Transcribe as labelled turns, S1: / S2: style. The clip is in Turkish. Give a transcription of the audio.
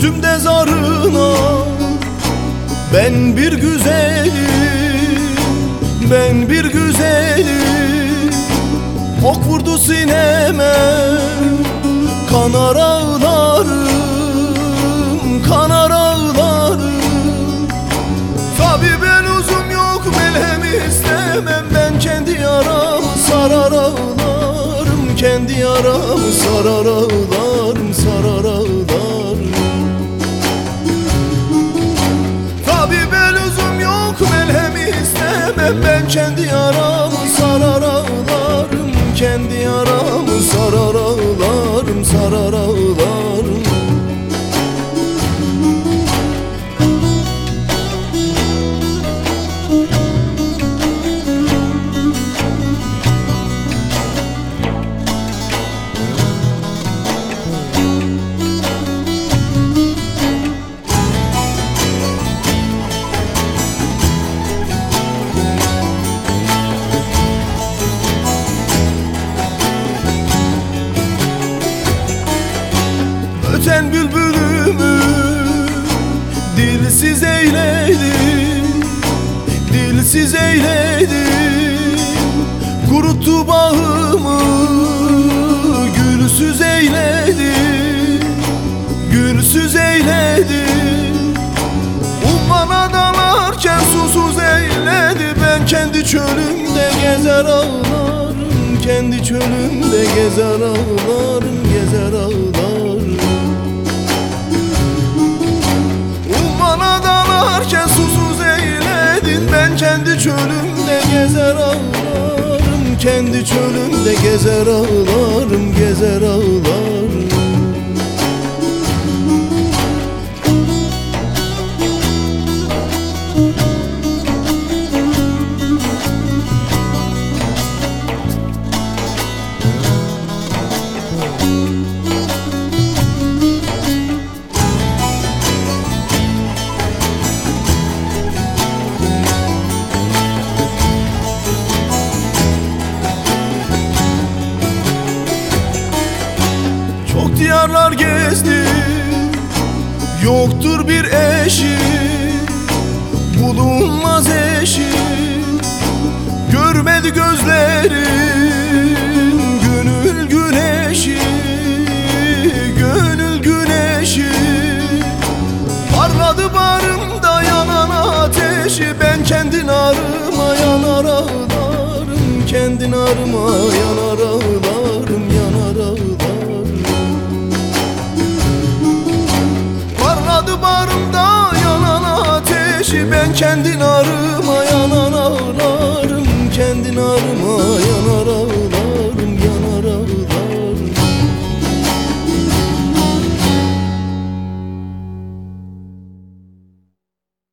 S1: Düştüm de zarına Ben bir güzelim Ben bir güzelim. Ok vurdu sineme Kanar ağlarım Kanar ağlarım. Tabi ben uzun yok melhem istemem. Ben kendi yaramı sarar ağlarım Kendi yaramı sarar ağlarım Ben kendi yaramı sarar ağlarım Kendi yaramı sarar ağlarım Dilsiz eyledi Dilsiz eyledi Kuruttu bağımı Gülsüz eyledi Gülsüz eyledi Ummana dalarken susuz eyledi Ben kendi çölümde gezer ağlarım Kendi çölümde gezer ağlarım Gezer ağlarım çölümde gezer ağlarım. Kendi çölümde gezer ağlarım Gezer ağlarım diyarlar gezdi Yoktur bir eşi Bulunmaz eşi. Görmedi gözlerim Gönül güneşi Gönül güneşi. Parladı barımda yanan ateşi Ben kendi narıma yanar ağlarım Kendi narıma yanar ağlarım Yanar ağlarım bağrımda yanan ateşi Ben kendi narıma yanan ağlarım Kendi narıma yanar ağlarım.